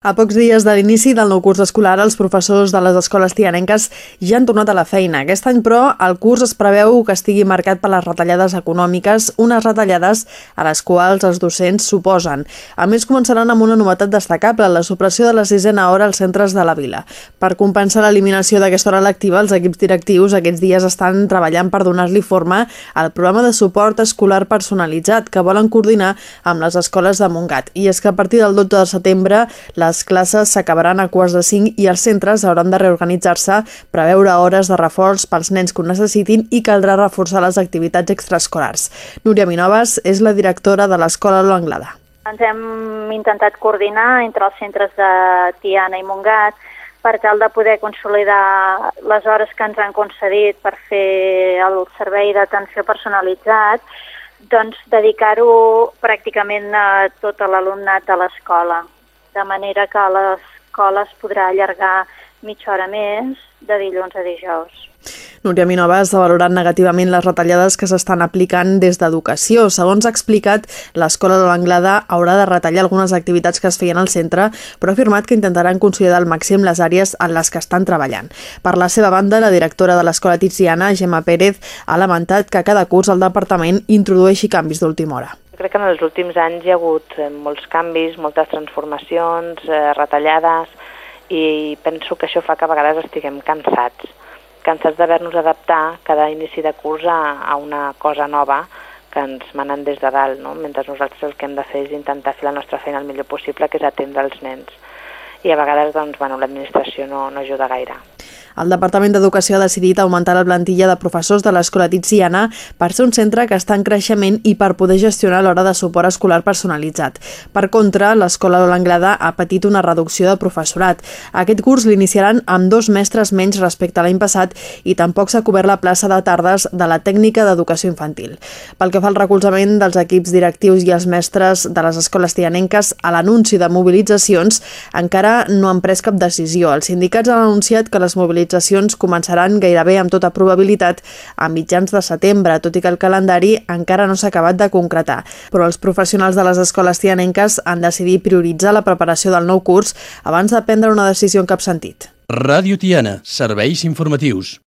A pocs dies de l'inici del nou curs escolar, els professors de les escoles tianenques ja han tornat a la feina. Aquest any, però, el curs es preveu que estigui marcat per les retallades econòmiques, unes retallades a les quals els docents suposen. A més, començaran amb una novetat destacable, la supressió de la sisena hora als centres de la vila. Per compensar l'eliminació d'aquesta hora lectiva, els equips directius aquests dies estan treballant per donar-li forma al programa de suport escolar personalitzat que volen coordinar amb les escoles de Montgat. I és que a partir del 12 de setembre, la les classes s'acabaran a quarts de cinc i els centres hauran de reorganitzar-se, preveure hores de reforç pels nens que ho necessitin i caldrà reforçar les activitats extraescolars. Núria Minoves és la directora de l'Escola L'Anglada. Ens hem intentat coordinar entre els centres de Tiana i Montgat per tal de poder consolidar les hores que ens han concedit per fer el servei d'atenció personalitzat, doncs dedicar-ho pràcticament a tot l'alumnat de l'escola de manera que l'escola es podrà allargar mitja hora més de dilluns a dijous. Núria Minovas ha valorat negativament les retallades que s'estan aplicant des d'Educació. Segons ha explicat, l'Escola de l'Anglada haurà de retallar algunes activitats que es feien al centre, però ha afirmat que intentaran consolidar al màxim les àrees en les que estan treballant. Per la seva banda, la directora de l'Escola Tiziana, Gemma Pérez, ha lamentat que cada curs el departament introdueixi canvis d'última hora crec que en els últims anys hi ha hagut eh, molts canvis, moltes transformacions, eh, retallades, i penso que això fa que a vegades estiguem cansats, cansats d'haver-nos adaptar cada inici de curs a, a una cosa nova que ens manen des de dalt, no? mentre nosaltres el que hem de fer és intentar fer la nostra feina el millor possible, que és atendre els nens. I a vegades doncs, bueno, l'administració no, no ajuda gaire. El Departament d'Educació ha decidit augmentar la plantilla de professors de l'Escola Tiziana per ser un centre que està en creixement i per poder gestionar l'hora de suport escolar personalitzat. Per contra, l'Escola L'Anglada ha patit una reducció de professorat. Aquest curs l'iniciaran amb dos mestres menys respecte a l'any passat i tampoc s'ha cobert la plaça de tardes de la tècnica d'educació infantil. Pel que fa al recolzament dels equips directius i els mestres de les escoles tianenques a l'anunci de mobilitzacions, encara no han pres cap decisió. Els sindicats han anunciat que les mobilitzacions mobilitzacions començaran gairebé amb tota probabilitat a mitjans de setembre, tot i que el calendari encara no s'ha acabat de concretar. Però els professionals de les escoles tianenques han decidit prioritzar la preparació del nou curs abans de prendre una decisió en cap sentit. Ràdio Tiana, serveis informatius.